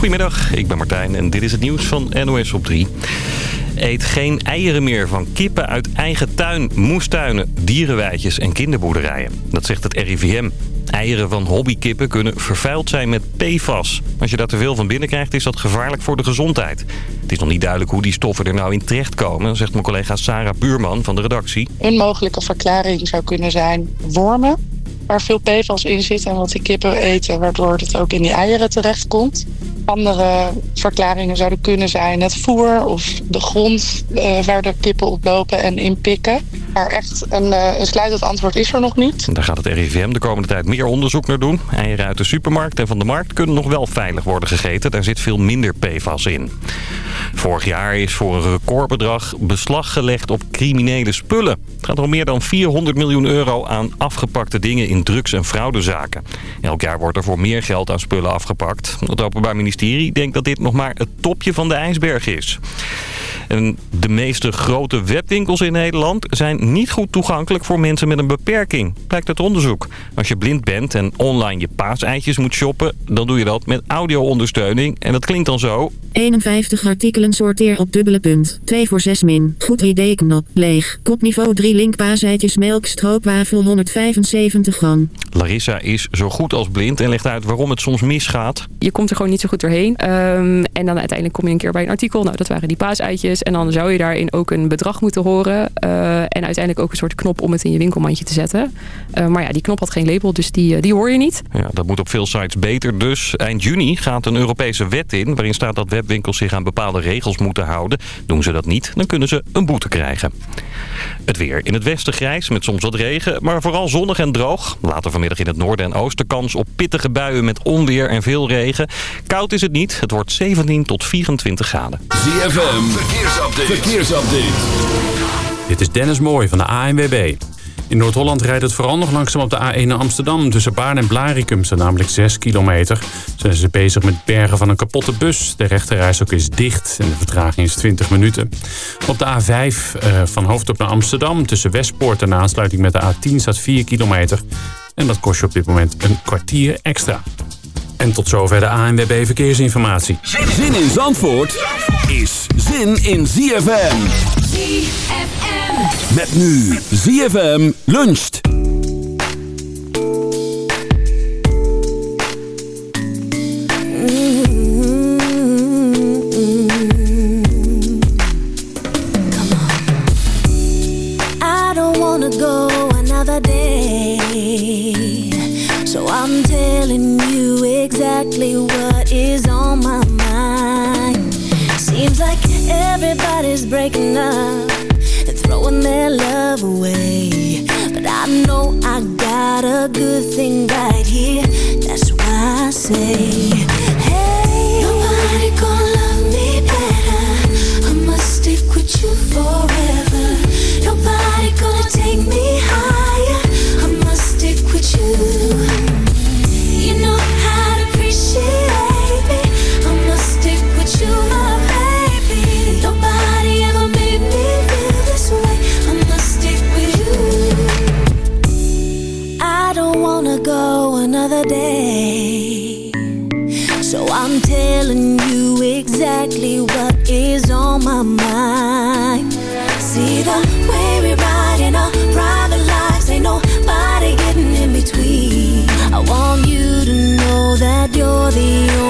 Goedemiddag, ik ben Martijn en dit is het nieuws van NOS op 3. Eet geen eieren meer van kippen uit eigen tuin, moestuinen, dierenweidjes en kinderboerderijen. Dat zegt het RIVM. Eieren van hobbykippen kunnen vervuild zijn met PFAS. Als je daar te veel van binnen krijgt, is dat gevaarlijk voor de gezondheid. Het is nog niet duidelijk hoe die stoffen er nou in terechtkomen, zegt mijn collega Sarah Buurman van de redactie. Een mogelijke verklaring zou kunnen zijn wormen waar veel PFAS in zit en wat die kippen eten, waardoor het ook in die eieren terechtkomt. Andere verklaringen zouden kunnen zijn het voer of de grond uh, waar de kippen op lopen en inpikken. Maar echt een, uh, een sluitend antwoord is er nog niet. Daar gaat het RIVM de komende tijd meer onderzoek naar doen. Eieren uit de supermarkt en van de markt kunnen nog wel veilig worden gegeten. Daar zit veel minder PFAS in. Vorig jaar is voor een recordbedrag beslag gelegd op criminele spullen. Het gaat om meer dan 400 miljoen euro aan afgepakte dingen in drugs- en fraudezaken. Elk jaar wordt er voor meer geld aan spullen afgepakt. Het Openbaar Ministerie denkt dat dit nog maar het topje van de ijsberg is. En de meeste grote webwinkels in Nederland zijn niet goed toegankelijk voor mensen met een beperking, blijkt uit onderzoek. Als je blind bent en online je paaseitjes moet shoppen, dan doe je dat met audio-ondersteuning. En dat klinkt dan zo. 51 artikelen sorteer op dubbele punt. 2 voor 6 min. Goed idee knop. Leeg. Kopniveau 3 link paaseitjes melk stroopwafel 175 gram. Larissa is zo goed als blind en legt uit waarom het soms misgaat. Je komt er gewoon niet zo goed doorheen. Um, en dan uiteindelijk kom je een keer bij een artikel. Nou, dat waren die paaseitjes. En dan zou je daarin ook een bedrag moeten horen. Uh, en uiteindelijk ook een soort knop om het in je winkelmandje te zetten. Uh, maar ja, die knop had geen label, dus die, die hoor je niet. Ja, dat moet op veel sites beter dus. Eind juni gaat een Europese wet in waarin staat dat webwinkels zich aan bepaalde regels moeten houden. Doen ze dat niet, dan kunnen ze een boete krijgen. Het weer. In het westen grijs met soms wat regen, maar vooral zonnig en droog. Later vanmiddag in het noorden en oosten kans op pittige buien met onweer en veel regen. Koud is het niet. Het wordt 17 tot 24 graden. ZFM. Verkeersupdate. Verkeersupdate. Dit is Dennis Mooij van de ANWB. In Noord-Holland rijdt het vooral nog langzaam op de A1 naar Amsterdam. Tussen Baarn en Blaricum zijn namelijk 6 kilometer. Zijn ze bezig met bergen van een kapotte bus. De rechterreis is dicht en de vertraging is 20 minuten. Op de A5 uh, van Hoofddorp naar Amsterdam. Tussen Westpoort en aansluiting met de A10 staat 4 kilometer. En dat kost je op dit moment een kwartier extra. En tot zover de ANWB Verkeersinformatie. Zin in Zandvoort is zin in ZFM. ZFM. Met nu ZFM luncht. Exactly what is on my mind. Seems like everybody's breaking up and throwing their love away. But I know I got a good thing right here. That's why I say, Hey, nobody gonna love me better. I must stick with you forever. So I'm telling you exactly what is on my mind. See the way we ride in our private lives, ain't nobody getting in between. I want you to know that you're the only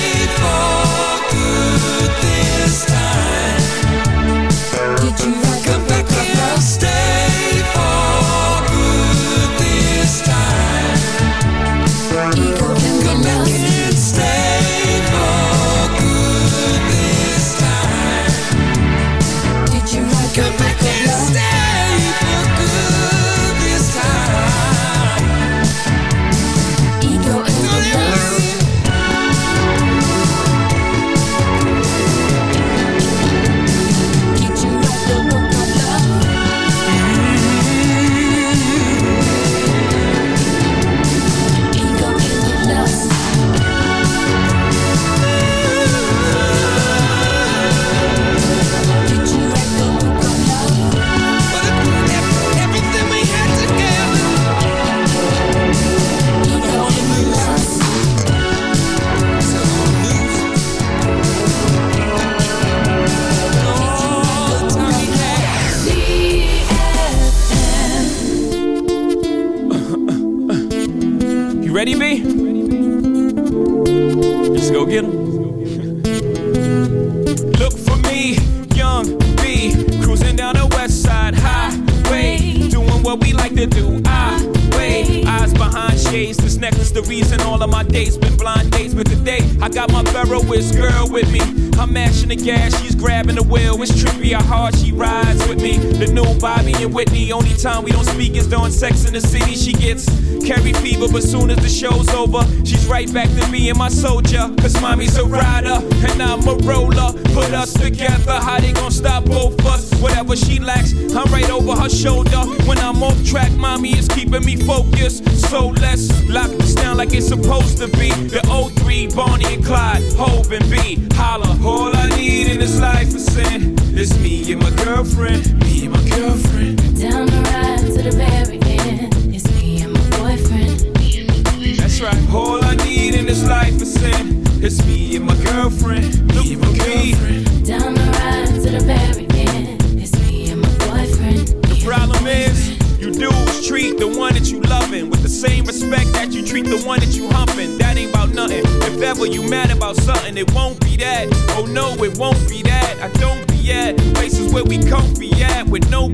time we don't speak is during sex in the city. She gets Carrie fever, but soon as the show's over, she's right back to being my soldier. Cause mommy's a rider and I'm a roller. Put us together, how they gonna stop both us? Whatever she lacks, I'm right over her shoulder. When I'm off track, mommy is keeping me focused. So let's like it's supposed to be. The O3, Bonnie and Clyde, Hov and B. Holla, all I need in this life is sin. It's me and my girlfriend, me and my girlfriend. Down the ride to the very end. It's me and my boyfriend. That's right. All I need in this life is sin. It's me and my girlfriend. Me and my girlfriend. Down the ride to the end. It's me and my boyfriend. The problem is, you dudes treat the one that you loving with the same respect that you treat the one that you humping. That ain't about nothing. If ever you mad about something, it won't be that. Oh no, it won't be that. I don't be at places where we comfy at with no.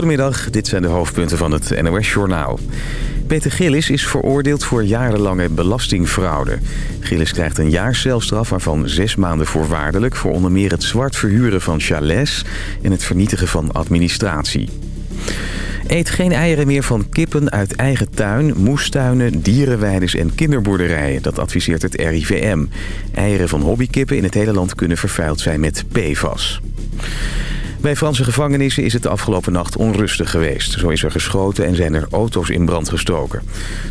Goedemiddag, dit zijn de hoofdpunten van het NOS-journaal. Peter Gillis is veroordeeld voor jarenlange belastingfraude. Gillis krijgt een jaar celstraf waarvan zes maanden voorwaardelijk... voor onder meer het zwart verhuren van chalets en het vernietigen van administratie. Eet geen eieren meer van kippen uit eigen tuin, moestuinen, dierenweiders en kinderboerderijen. Dat adviseert het RIVM. Eieren van hobbykippen in het hele land kunnen vervuild zijn met PFAS. Bij Franse gevangenissen is het afgelopen nacht onrustig geweest. Zo is er geschoten en zijn er auto's in brand gestoken.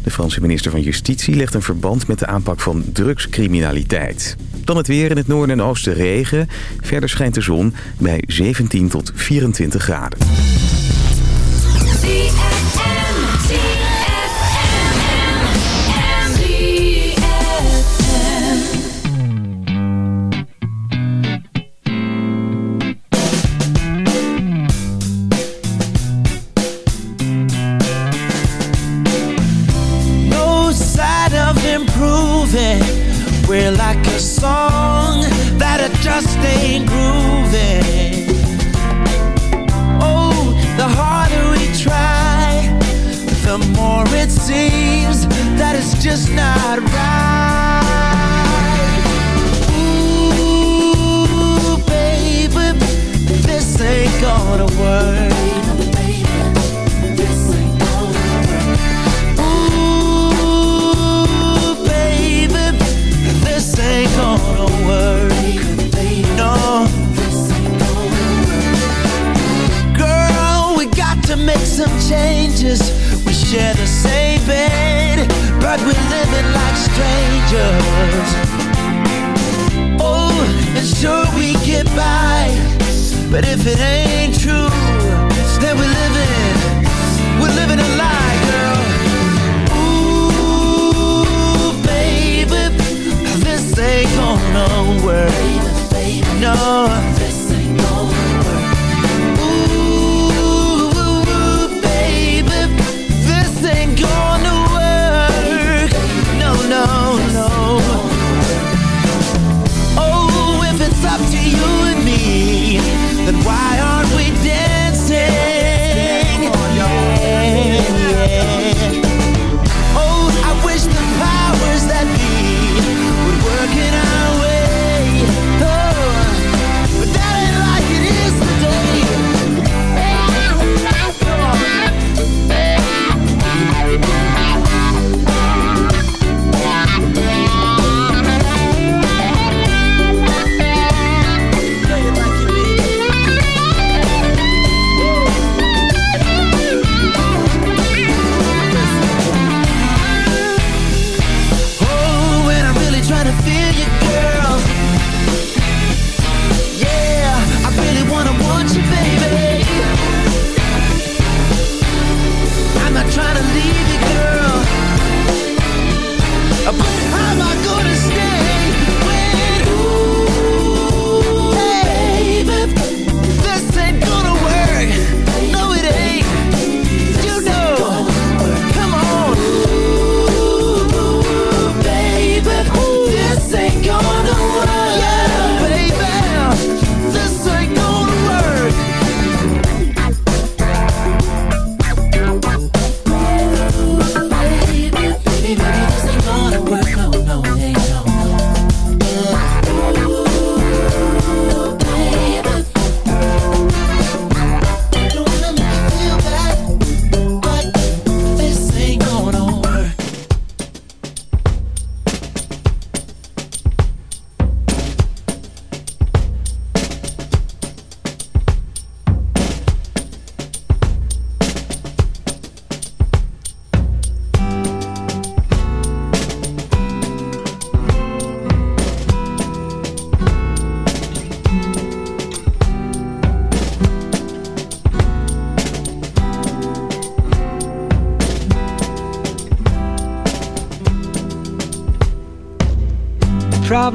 De Franse minister van Justitie legt een verband met de aanpak van drugscriminaliteit. Dan het weer in het noorden en oosten regen. Verder schijnt de zon bij 17 tot 24 graden.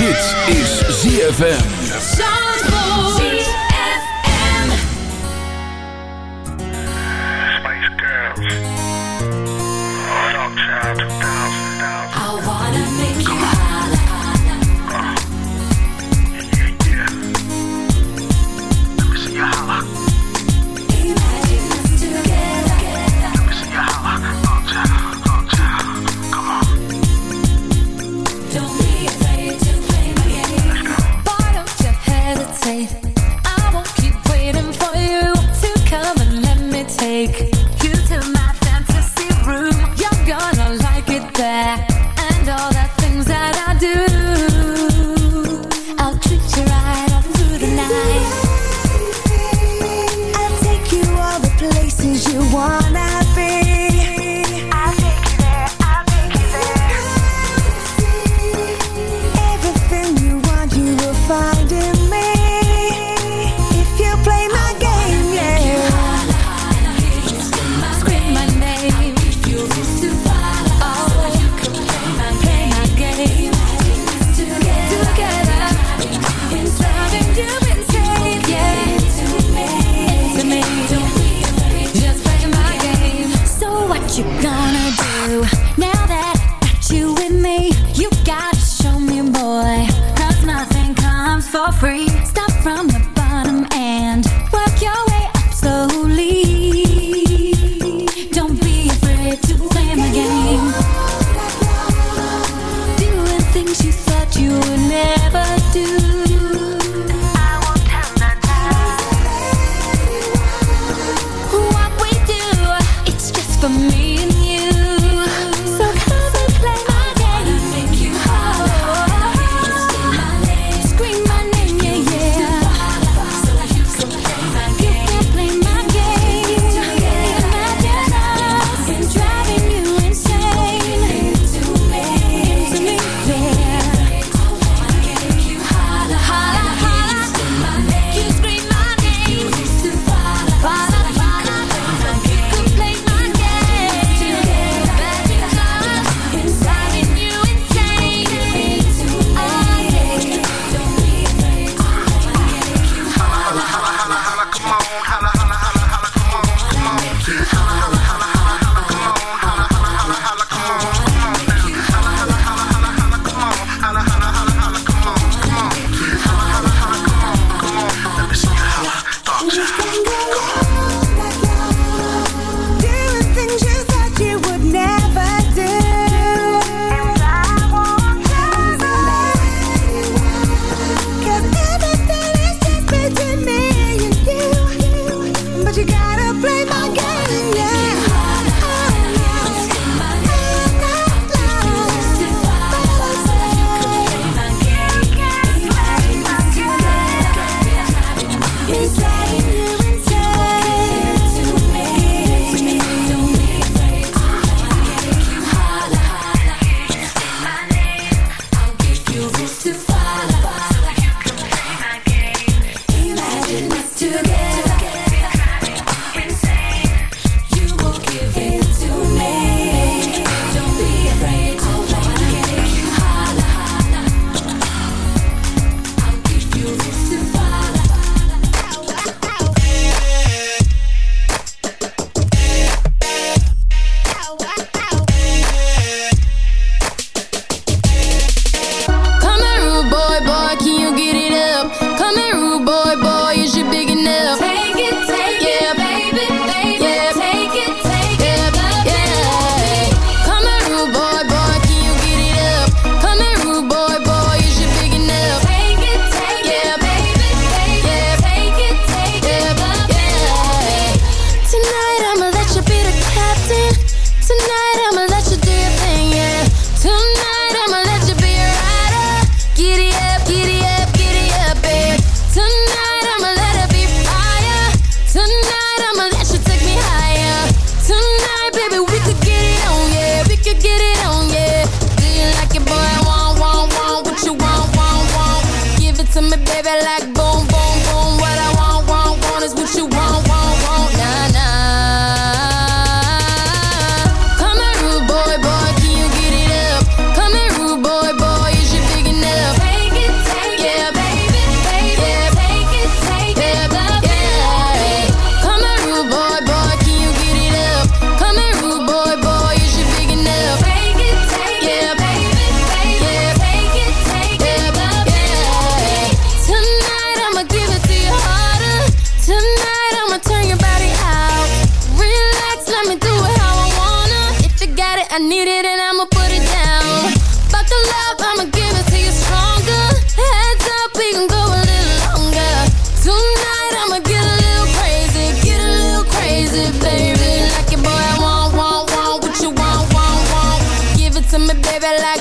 Dit is ZFM. Baby, like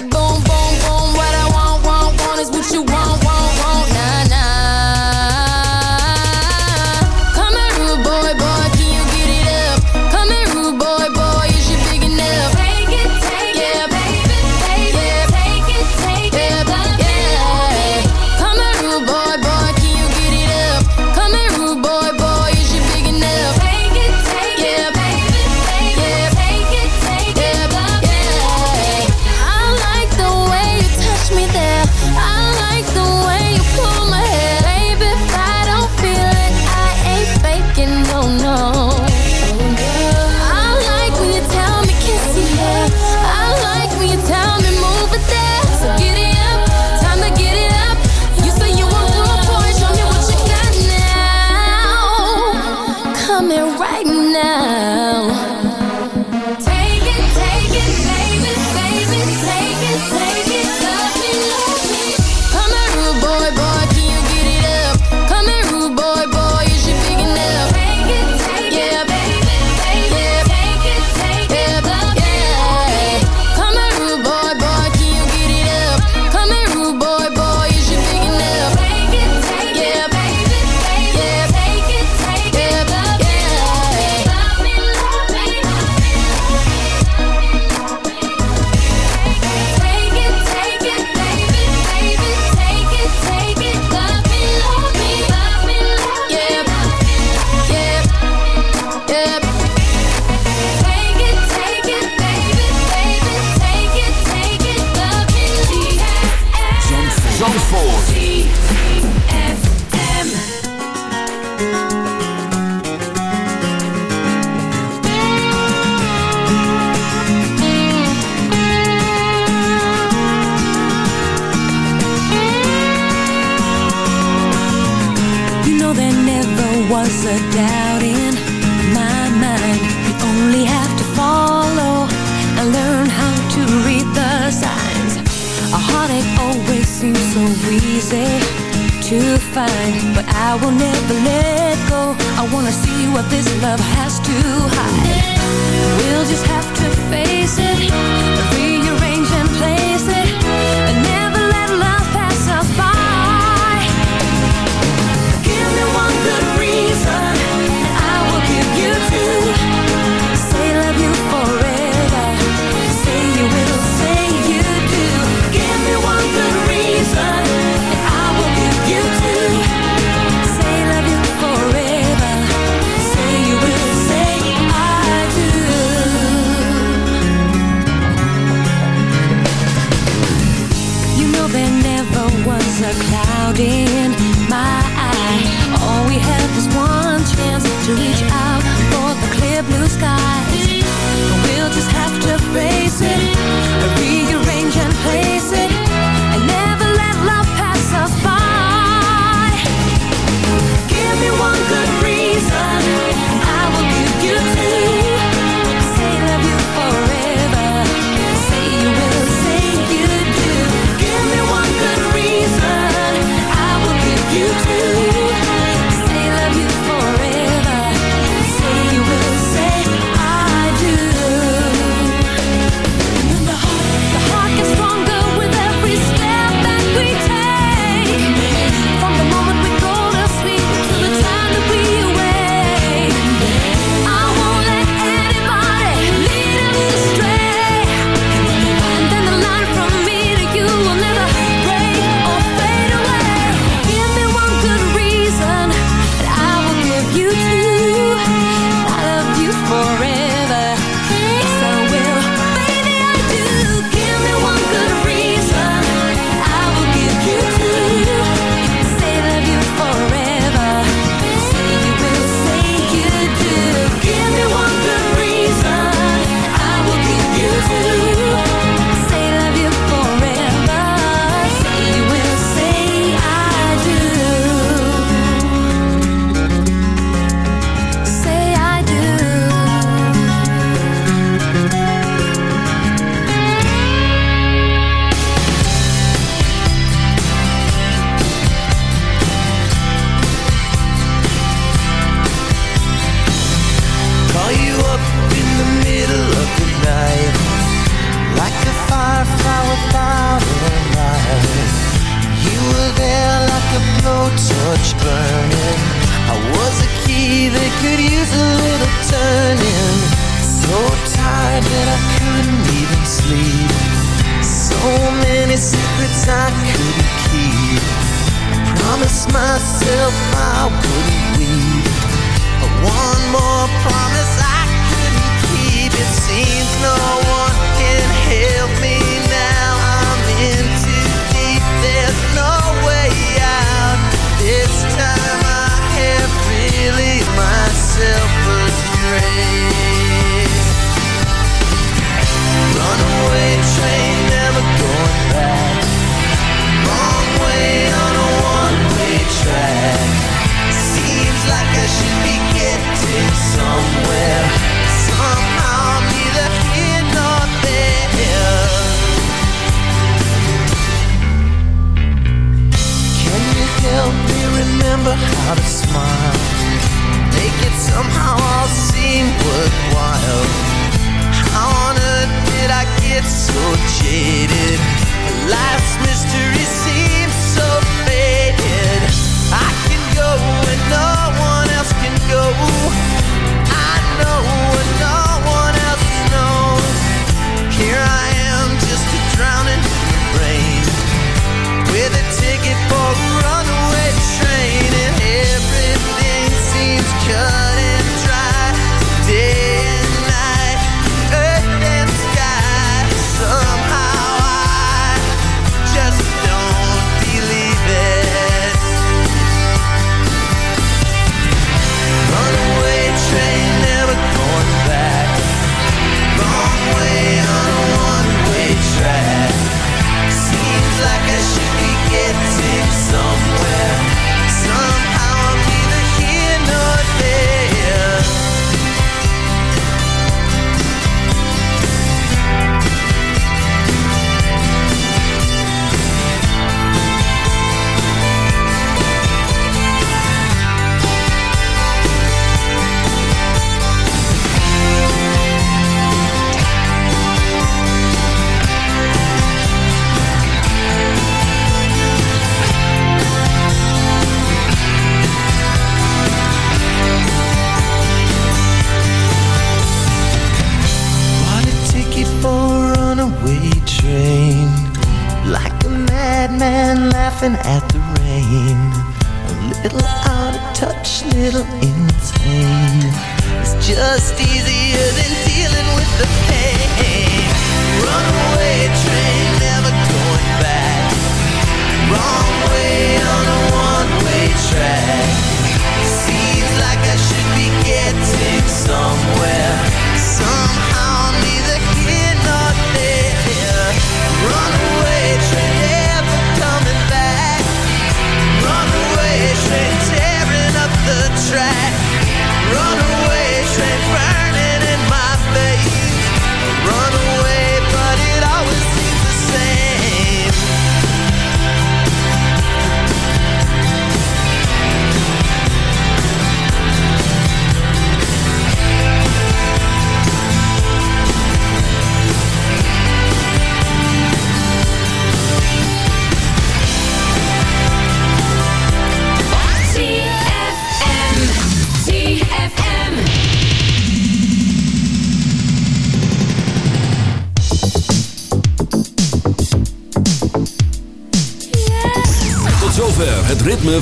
Zandvoort. This love has to